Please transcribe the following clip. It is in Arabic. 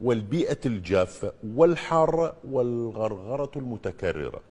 والبيئة الجافة والحارة والغرغرة المتكررة.